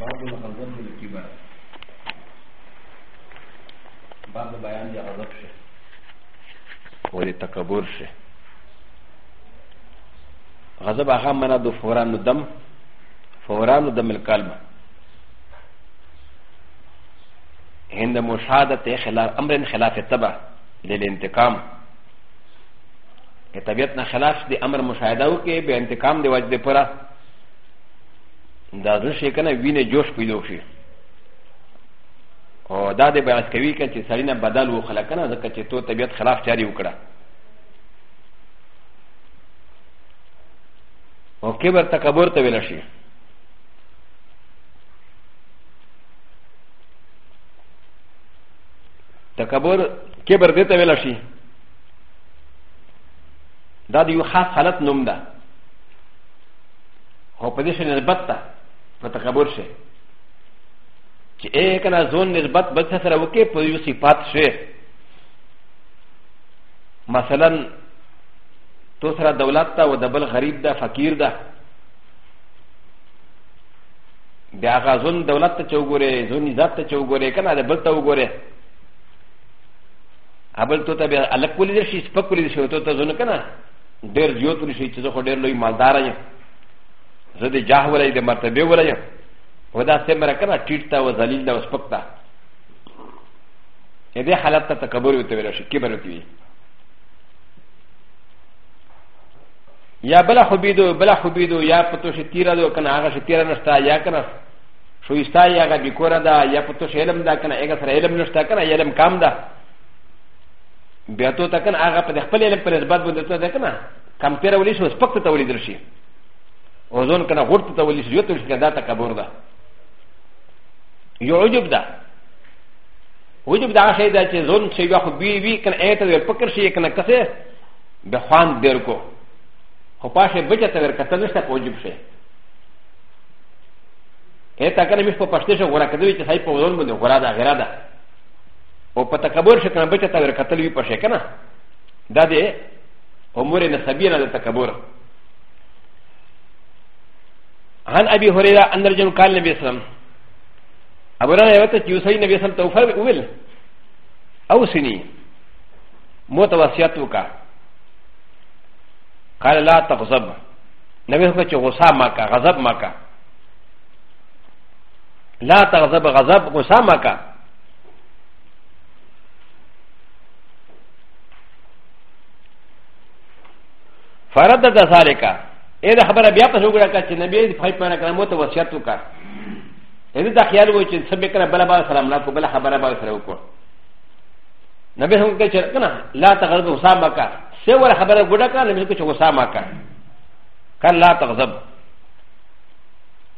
باب الغضب بالكبر باب د بیان دی غضب شه او د تکبر شه غضب هغه معنا د فوران دم فوران دم القلب هند مشاهدت خلاف امر خلاف تبع للانتقام طبیعت نه خلاف دی امر مشاهده وکي به انتقام دی وجد پره دا زړه شي کنه وینه جوش پیدا شي او دا د بیاس کوي کنه چې سړی نه بدل و خلک کنه ځکه چې تو طبیعت خلاف چاري وکړه او کبر تکبر ته ویل شي تکبر کبر دې ته ویل شي دا د یو خاص حالت نوم ده هو په دې شي نسبت ته په تکبر شي چې اې کنه ځون نسبت بل څه سره وکي په یو صفات شي مثلا تو سره دولت ته او د بل غریب ده فقیر ده د هغه ځون دولت ته چوغوري ځون عزت ته چوغوري کنه د بل ته وګوري ابل تو ته به الکولی شي سپکولی شي تو ته ځون کنه ډېر زیوت ونشي چې زه خو ډېر لوی مالدار یم زه د جاه ولی د مرتبه ولی یم و دا سمره کنه ټیټ تا و ذلیل دا و سپک تا ا دې حالت ته تکبر وته ویل شي کبر وته وی یا بلا حبیدو بلا حبیدو یا پتو شي تیرا دو کنه هغه شي تیرا نشتا یا کنه شویستا یا هغه بیکورا دا یا پتو شي علم دا کنه هغه سره علم نشتا کنه علم کام دا بیا ته ته کنه هغه په خپل علم پر نسبت باندې ته ده کنه کم پیر ولې شو سپک ته ولې درشي او ځون کنه غوړ ته ولې شو یو ته شي دا تکبر ده یو عجب ده وجب دا شی ده چې ځون شي واخو بي وی کنه ایت ور پکر شي کنه کسه به خوان ډیر کو خو پاشه بچ ته ور کته نشته په وجب شي ایت کنه مش په پښته شو غره کدوې چې صاحب په ځون باندې غره ده غره ده او په تکبر شي کنه بچا ته ورکتل وی پښه کنه دا دې امور نسبیه نه تکبر عن ابي هريره ان رجل قال النبي صلى الله عليه وسلم ابو هريره يوتى يوسي النبي صلى الله عليه وسلم توفى اول اوسني موت وصيتك قال لا تغضب نبي هو غصه ماك غضب ماك لا تغضب غضب غصه مکه فرد د ذالک اې دا خبره بیا په وګړه کړه چې نبی دې فایپ مانه کړه مو ته وصیت وکړه اې دا خیال وای چې سبې کړه بل بل سلام نه کو بل خبره به سره وکړه نبی هم کې چې کنه لا تغضب غصه مکه سه ور خبره ګډه کړه نبی کې چې غصه مکه کله لا تغضب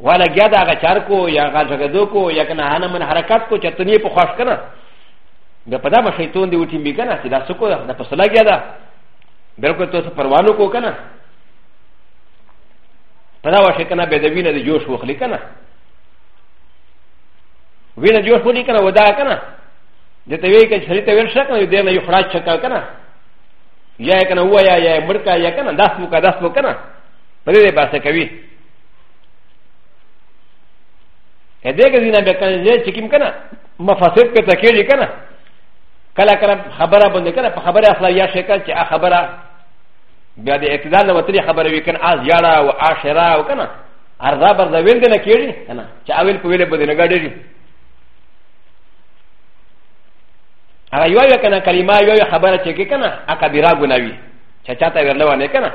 والا گیا دا غچار کو یا غاجگدو کو یا کنا هانا من حرکت کو چتنی پا خواست کنا دا پدا با شیطان دی وٹیم بی کنا چی دا سکو دا پسلا گیا دا بلکل تو پروانو کو کنا پدا واشی کنا بیدوینا دی جوش وخلی کنا وینا جوش وخلی کنا ودا کنا دته وی که شریته ور شک نه دی نه یو خراج شکا کنه یا کنه و یا یا مرکا یا کنه داس مو کا داس مو کنه په دې باسه کوي ا دې کې دینه به کنه زه چې کوم کنه مفاسد په تکیږي کنه کله کله خبره باندې کنه په خبره اصلا یا شکل چې ا خبره بیا د اعتدال نه وتلی خبره وی کنه از یاړه او عاشره او کنه ارزا برزا ویل دې نه کیږي کنه چې اول په ویل باندې نه ګډېږي هغه یو یو کنه کلمه یو خبره چې کنه ا کبیره ګناوی چې چاته ورلوانه کنه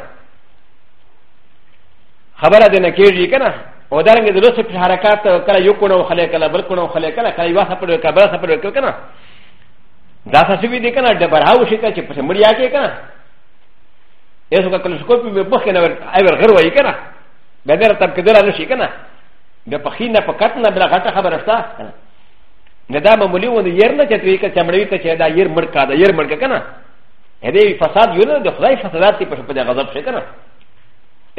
خبره دې نه کېږي که نه او دا رنګه د لوسه په حرکات کله یو کونه وخلې کله بل کونه وخلې کله کله یوه سپړې کله بل سپړې کله که نه دا څه شوي دي که نه ډبرهاو شي کله چې پسې مړیا کې که نه یې څوک کلسکوپ مې مخکې نه ایور غر وایي که نه بیا بیا تب کېدل نه شي که نه بیا په ښي نه په کټ نه بله غټه خبره شته که نه نه دا معمولي ونه ير نه چتوي که چمړوي که چه دا ير مرکا دا ير مرکا کنه ا د ي فساد يو نه د خدای فسادات دي په دې غضب شي کنه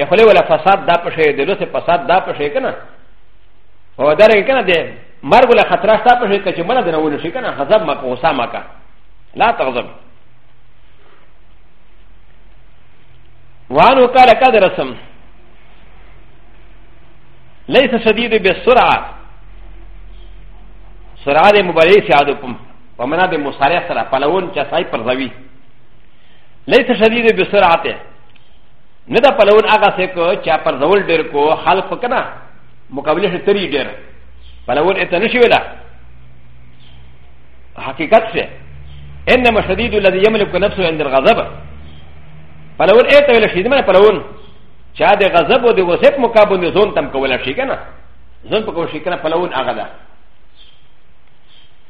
ا خو له ولا فساد دا په شي د لوس فساد دا په شي کنه او دا رنګ کنه د مرګ له خطر شته په شي چې مړه درول شي کنه غضب ما کو سما کا لا تغضب وانو قال قد رسم ليس شديد بالسرعه سرعه مباريه سعادكم په معنا د مسارع سره پلون چې سای پر ځوي ليس شديد بسرعت نه دا پلون هغه څه کو چې پر ځول ډېر کو خلق کنه مقابله شي تری ډېر پلون اته نشي ولا حقیقت څه انما شديد الذي يملك نفسه عند الغضب پلون اته ولا شي دمه پلون چې د غضب او د وسپ مقابله زون تم کولا شي کنه زون په کوشش کنه پلون هغه ده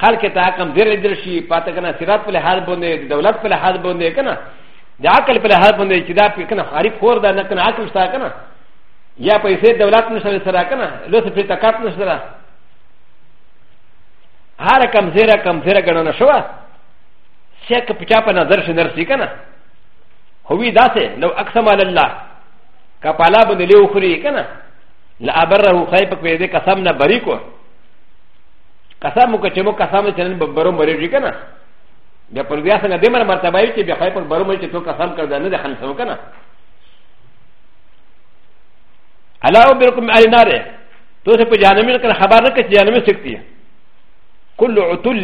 خلق ته حکم زیر لیدل شي پاته کنه سرات په لحاظ باندې د دولت په لحاظ باندې کنه د عقل په لحاظ باندې چې دا په کنه خاري خور ده نه کنه عقل شته کنه یا پیسې دولت نشته سره کنه لوس په تکات نشته هر کم زیره کم زیره ګڼنه شو شک په چا په نظر شي نرسي کنه هوی داسې لو اقسم علی الله کپالا باندې لیو خوري کنه لا ابره خیبک وې دې قسم نه بری کو قسم وکړه چې مو قسم چې نن به برو مرې شي که نه بیا پر بیا څنګه دمر مرتبه یې چې بیا خای پر برو مرې چې تو قسم کړ دا نه ده خنسو که نه الله وبرکم علی ناره تو څه په جهنم کې خبر نه کړي جهنم سکتی کل عتل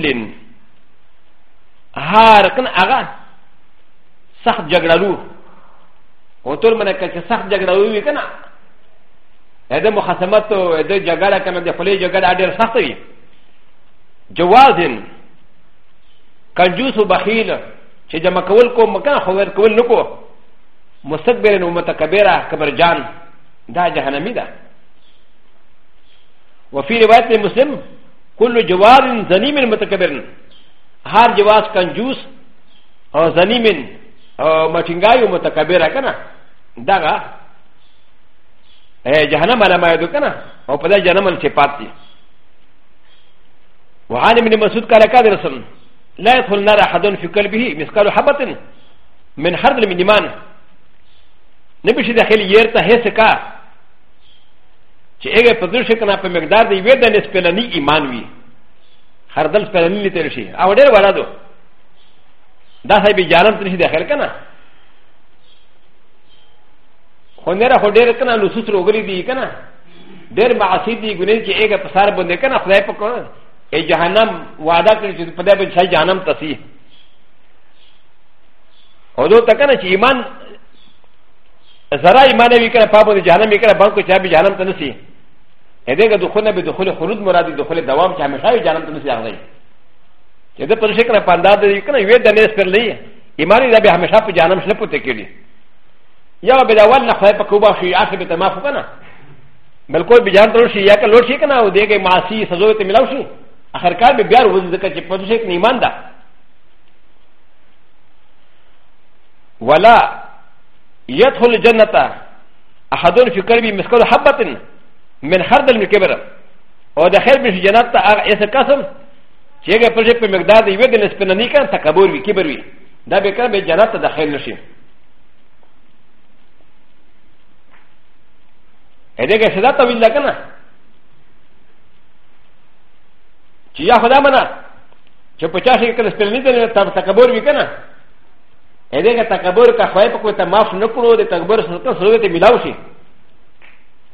هر کن هغه سخت جګړه لو عتل منه کړي سخت جګړه وی کنه ا د مخاصمت او د جګړه کنه د خلی جګړه ډېر سخت وي جوازن کنجوس او بخیل چې جمع کول کو مکان خو ور کول نکو مستكبر او متکبره کبر جان دا جهنمی ده وفي روایت مسلم كل جوار زنيم متكبر هر جواز کنجوس او زنيم او مټنګای او متکبره کنه دغه اے جہنم علامہ یدو کنا او پدا جہنم ال چپات دی وعن ابن مسعود قال قال رسول لا يدخل النار احد في قلبه مثقال حبه من حرد من ايمان نبي شي داخل يرتا هسكا چې هغه په دې شکنا په مقدار دی وې د نسپلنی ایمان وی خردل سپلنی لته شي او ډېر ولادو دا صاحب جانم ترشي داخل کنه خو نه را خو ډېر کنه لوسوس روغلي دي کنه ډېر معاصي دي ګنې چې هغه په سر باندې کنه خدای په کنه ای جهنم وعده کړی چې په دې باندې شای جهنم تسی او دوی ته کنه چې ایمان زرا ایمان وی کنه په باندې جهنم یې کنه باندې چې به جهنم ته نسی هدا که دخول نه به دخول خلود مرادی دخول دوام چې همیشه وی جهنم ته نسی راغلی چې د پر شکل په انداز دی کنه وې د نس پر لې ایمان دې به همیشه په جهنم شنه پته کېږي یا به دا ول نه خدای په کوبا شي یا به تما فو کنه بالکل به جان تر شي یا که لور شي کنه او دغه معاصی سزا ته ملاو شي اخر کار به بیا وځي ځکه چې په دې کې ایمان ده ولا يدخل الجنه احد في قلبي مثقال حبه من خردل من كبر او د خیر به جنت ته هغه ایسه قسم چې هغه په دې په مقدار دی وې د نسبنه نه کړ تکبر وی کبر وی دا به کړ به جنت ته داخل نشي ا د ه ک ه سدا طويل ده کنه چې یا خدا منا چې په چا شي کله سپل نه ده تب تکبر وی کنه ا د ه ک تکبر کا خوای په کوه ته معاف نه کړو د تکبر سره ته سره ته ملاو شي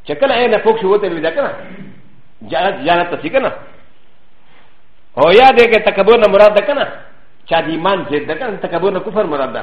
چې کله ا نه فوک شو ته ویل کنه جنت جنت ته کنه او یا د ه ک تکبر نه مراد ده کنه چا د ایمان زید ده کنه تکبر نه کفر مراد ده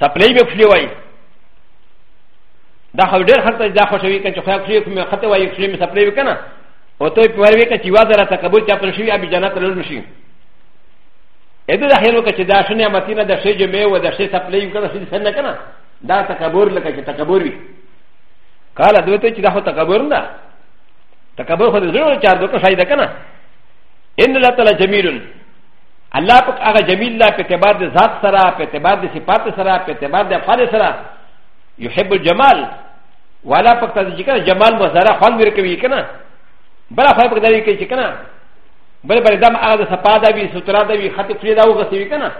سپلې به فلی وای دا خو ډېر خلک دا خوشوي کچ خو یو کوم خطه وای فلی مې سپلې وکنه او ته په وای کچ یو ځل تکبر چا پر شي ابي جنت لول شي ا د ه خیرو که چې دا شنه متینه د شې جمع و د شې سپلې یو کنه شې سن کنه دا تکبر لکه چې تکبر وي قال دوی ته چې دا خو تکبر نه تکبر خو د زړه چار دوه شاید کنه ان الله تعالی جمیل الله پاک هغه جمیل ده په اعتبار د ذات سره په اعتبار د صفات سره په اعتبار د افعال سره یحب الجمال والا پاک ته چې کنه جمال مزاره خوان ور کوي کنه بل خو پاک دای کوي چې کنه بل بل دم هغه صفا ده وی سترا ده وی خط فری ده او غسی وی کنه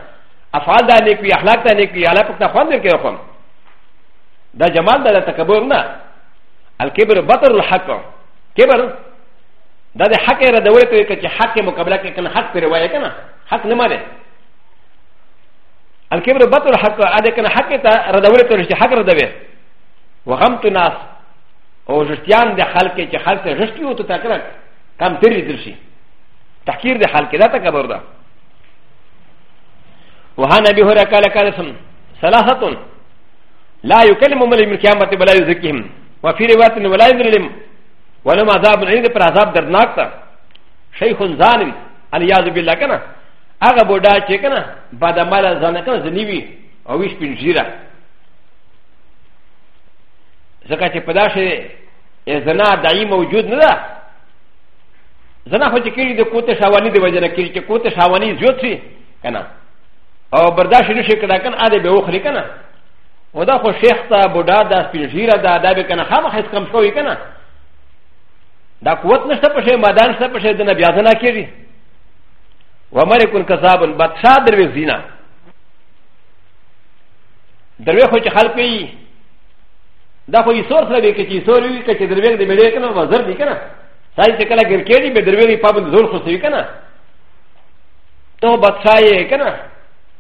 افعال ده نیک وی اخلاق ده نیک وی الله پاک ته خوان ور کوي خو دا جمال ده تکبر نه الکبر بطر الحق كبر دا د حق را دوي ته کې چې حق مقابله کې کنه حق پر وایې کنه حق نه مانه الکبر بطل حق اده کنه حق ته را دوي ته چې حق را دوي وغمت الناس او رشتيان د خلک چې خلک رشتي او ته تکرک کم تری درشي تحقیر د خلک دا تکبر ده وها نبی هره کاله کاله سم ثلاثه لا يكلم من القيامه بلا يزكيهم وفي روايه ولا يذلم ولما عذاب العين پر عذاب دردناک تا شيخ زانوي الياذ بالله كنا هغه بوډا چې کنه بعد مال ځان کنه زنیوي او ویش پنځیره ځکه چې په داسې زنا دایي موجود نه ده زنا خو چې کېږي د کوته شاوانی دی وجه نه کېږي چې کوته شاوانی زیات شي کنه او برداشت نشي کړای کنه اده به وخري کنه و دا خو شیخ تا بوډا دا سپین ژیره دا دا به کنه خامخ هیڅ کم شوی کنه دا قوت نشته پشه مدان شته پشه دنه بیا زنا کیږي و ملکن کذاب بادشاہ دروی زینا دروی خو چې خلق وي دا خو یې سور سره به کې چې سور وي کې چې دروی دې مړې کنه وزر دي کنه سای چې کله ګر کېږي به دروی په پابند زور خو سوي کنه ته بادشاہ یې کنه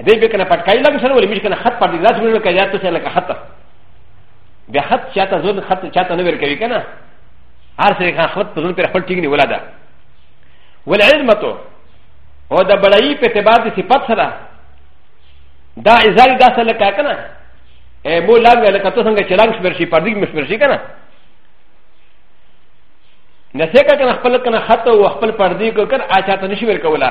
ا دې به کنه پټکای لګ سره ولې مش کنه خط پر دې لاس ورل کړه یا ته سره لکه خط بیا خط چاته زون خط چاته نه ور کوي کنه هر سره خان خط په زون پر خپل ټینګ نه ولاده ول علم تو او د بړای په اعتبار د صفات سره دا ازال دا سره لکه کنه ا مو لاګ لکه ته څنګه چلنګ شبر شي پر دې مش پر شي کنه نسيكا كان خپل كان خط وخپل پردي كو كان آچاتا نشي ورکولا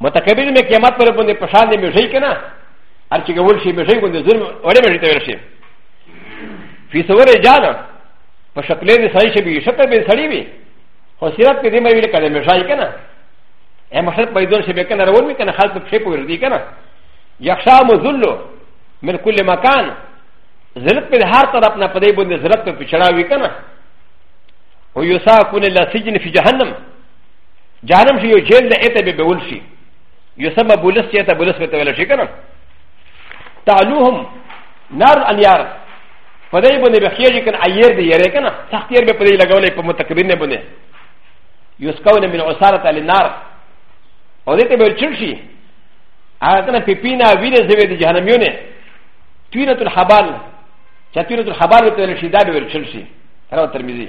متکبر مې قیامت پر باندې پشان دې مې کنه هر چې ګول شي مې باندې ظلم وړې مې ته ورشي فی صور جان په شکل دې سړی شي به شکل به سړی وي خو سیرت کې دې مې ویل کړه مې شای کنه ا م ش ر ق بيدون شبكنا رولمي كان خالص بشيبو يردي كنا يخشى مزلو من كل مكان زلت من هار طرفنا فدي بند زلت في شراوي كنا ويساكون الى سجن في جهنم جهنم شي یو جیل ده ایته به بول شي یو سبب بولس چې ایته بولس وته ویل شي کنه تعلوهم نار الیار په دې باندې به خیری کنه ایر دی یری کنه سخت یې به په دې لګولې په متکبرین نه باندې یسکون من عصاره النار او دې ته به چل شي هغه کنه پیپینا وینې زوی دی جهنمونه توینه الحبال چې توینه الحبال ته ویل شي دا به چل شي راو ترمذی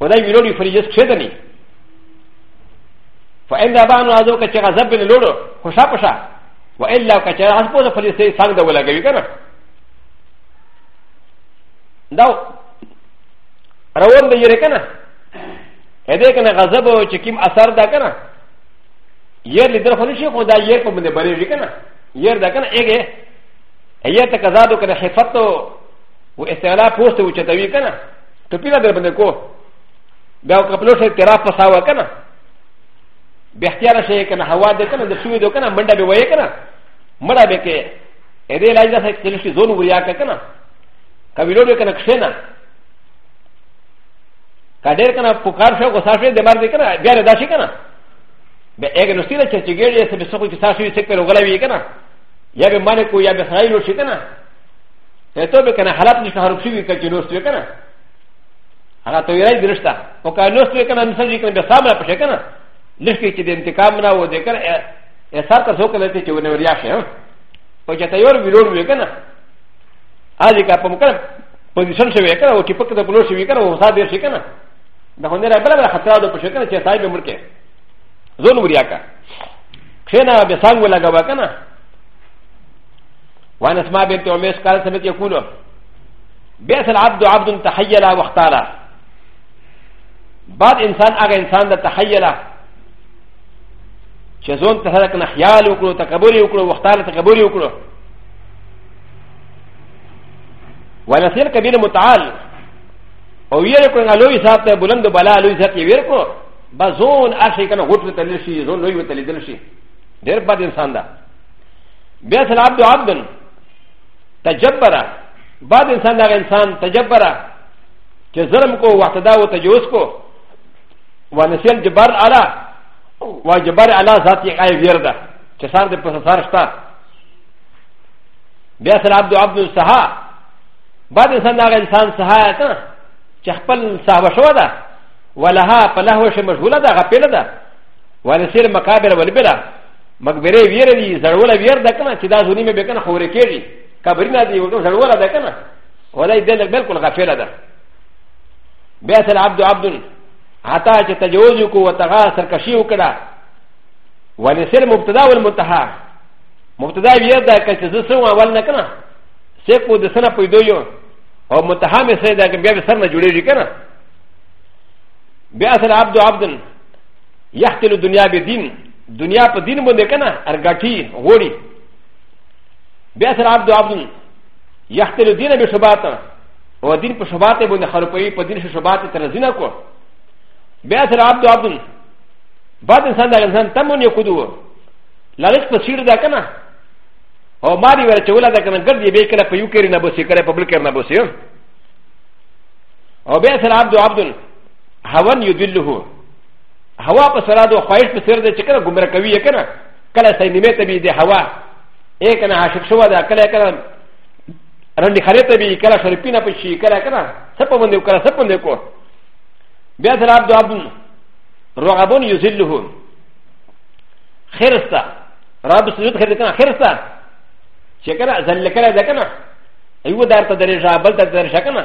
و دا ویلوړي فریجس کښېدنې فإن دا بانو ازو که چې غضب بن لوړو خوشا پشا و إلا که چې از پوزه فلیسته څنګه دا ولګوي کنه دا روان دی یې کنه ا دې کنه غضب او چې کوم اثر دا کنه یې لیدل خو نشي خو دا یې په باندې بریږي کنه یې دا کنه اګه یې ته کزادو کنه حفظ و استعلا پوست و چتوی کنه تو پیلا در بنده کو بیا کپلو شه تیرا پساوا کنه به اختیار شه کنه هوا ده کنه د سوی دو کنه منډه به وای کنه مړه به کې ا دې لاج ده چې لشي زون وریا کنه کبیلو به کنه کښنه کډیر کنه پکار شو غوسه شو د مر دې کنه بیا ردا شي کنه به اګه نو سیره چې ګړې سه به سکو چې تاسو یې څه پر غلوي کنه یا به مانه کو یا به خایلو شي کنه ا ت و ب ك ن ا حالات نشته هر شيء كان جنوس ت و ك ن ا هغه ت و ي ر ا ي درشته او كان نوس ت و ك ن ا مثل جي كان بسامنا پشه كان لشكي چي د انتقام نا و دكر اثار ته سوکه لته چې ونه وریا شي او چې تیار ویلوړ وی کنه اځي کا پم کنه پوزیشن شوی کنه او چې پک ته بلور شوی کنه او حساب یې شي کنه د هونه را بل بل خطر ده په شکل چې صاحب ملک زون وریا کا خنه به څنګه لګا وکنه وعن اسماء بنت عميس قال سمعت يقول بئس العبد عبد تحيل واختار بعد انسان اغا انسان ده تحيل چې ځون ته هلک نه خیال وکړو تکبر یې وکړو وختار تکبر یې وکړو ونسیر کبیر متعال او یې کوم لوی ذات ته بلند بلا لوی ذات یې ورکو بزون اشي کنه غوټ ته تلل شي زون لوی ته لیدل شي ډېر بد انسان ده بیا سره عبد عبدن تجبرا بعد انسان دا انسان تجبرا چې ظلم کو واعتدا او تجاوز کو ونسیل جبر علا وجبر علا ذات یې آی ویر ده چې سار دې په سار شته بیا سره عبد عبد سها بعد انسان دا انسان سها ته چې خپل صاحب شو ده ولها په لهو شي مشغوله ده غپله ده ونسیل مقابر ولبلا مقبره ویره دی زړوله ویر ده کنه چې دا زونی مې به کنه خورې کېږي کبرینه دی وګم زړوله ده کنه ولای دې لږ بالکل غفله ده بیا سره عبد عبد حتا چې تجاوز کو وتغا سرکشي وکړه ولسر مبتدا والمنتهى مبتدا ویره ده که چې زه سم اول نه کنه سکو د سنه پیدو یو او متهمه سره ده بیا به سر نه جوړېږي کنه بیا سره عبد عبد يختل الدنيا بدين دنيا په دين باندې کنه ارګټي غوري بیا سره عبد عبد يختل الدين بشبات او دين په شبات باندې خرپوي په دين شبات تر زینه کو بیا سره عبد عبد بعد انسان دا انسان تمون یو کدو لغت په سیر دا کنه او ماری ور چولا دا کنه ګرځي به کړه په یو کېرنه بوسي کړه په بل کېرنه بوسي او بیا سره عبد عبد هوا يدله هوا په سره د خواهش په سر ده چې کله ګمرا کوي کنه کله سې نیمه ته بي د هوا اې کنه عاشق شو ده کله کله رندې خره ته بي کله شرپینه په شي کله کنه سپه باندې کله سپه باندې کو بیا سره عبد عبد رغبون يذله خيرستا رب سجود خير کنه خيرستا چې کنه ذل کړه ده کنه ایو دار ته درې ځابل ته درې شکنه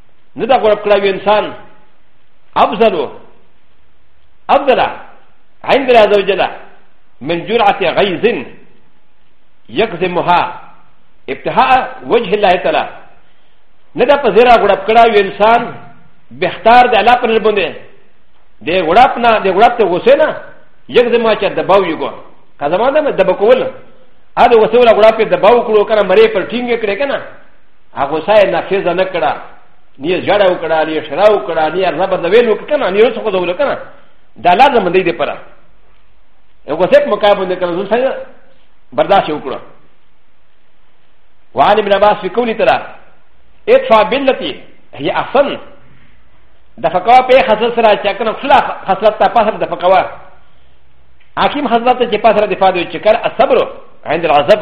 نه دا غرب کړه انسان افضل افضل عند الله عز وجل من جرعه غيظ يكزمها ابتهاء وجه الله تعالى نه دا په زیرا غرب کړه انسان بهتر د الله پر باندې د غرب نه د غرب ته غوسه نه يكزمها چې دباو یو کو کزما دا دبکول هذا وسوله غرب ته دباو کړو کنه مری پر ټینګ کړي کنه هغه ساي نفيز نه کړه ني جړه وکړه ني شرا وکړه ني رب د ویلو کنه ني رسو خو دول کنه دا لازم دی دی پره هغه څه مقابل نه کړو څنګه برداشت وکړه وعن ابن عباس في قوله تعالى ادفع بالتي هي احسن د فقوا په خاصه سره چې کنه خلاف خاصه ته پاسه د فقوا حاکم حضرت چې پاسه د فادو چې کړه الصبر عند العذاب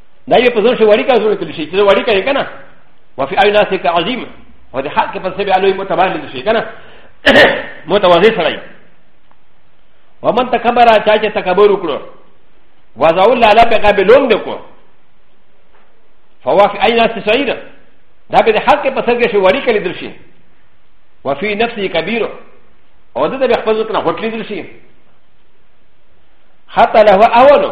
دا یې په ځان شي وړي کا زور کړی شي چې وړي کوي کنه وفي اي ناس کې عظیم او د حق په سبب علوي متبادل شي کنه متوازی سره ومن تکبر چا چې تکبر وکړو وزاول لالا په قابلون دکو فوافي اي ناس سعيد دا به د حق په سبب شي وړي کړی درشي وفي نفسي كبير او د دې خپل ځکه نه هټلی درشي حتى له اولو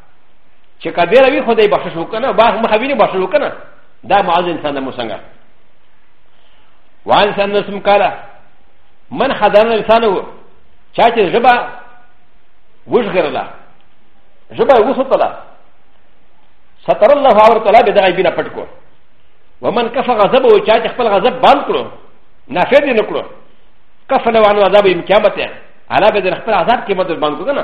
چې کبیره وي خدای بخښش وکنه باغ مخه ویني بخښش وکنه دا معاذ انسان د مسنګه وان سن نسم کاله من خدان انسان وو چا چې ژبه وشغرله ژبه وسطله ستر الله اور تعالی به دغه بنا پټ کو ومن کف غضب او چا چې خپل غضب باند کړو نافع دې نه کړو کف له وانه عذاب یې قیامت علا به د خپل عذاب کې مدد باندې کنه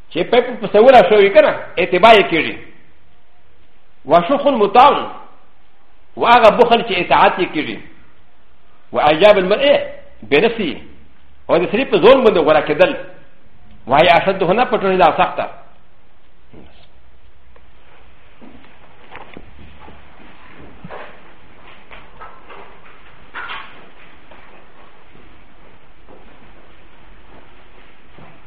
چې په په سوره شوی کنه اتباع کیږي وشخ المطاع واغه بخل چې اطاعت کیږي واجاب المرء بنفسه او د سری په ځول باندې غوړه کېدل وای اشد هنه پټونه دا سخته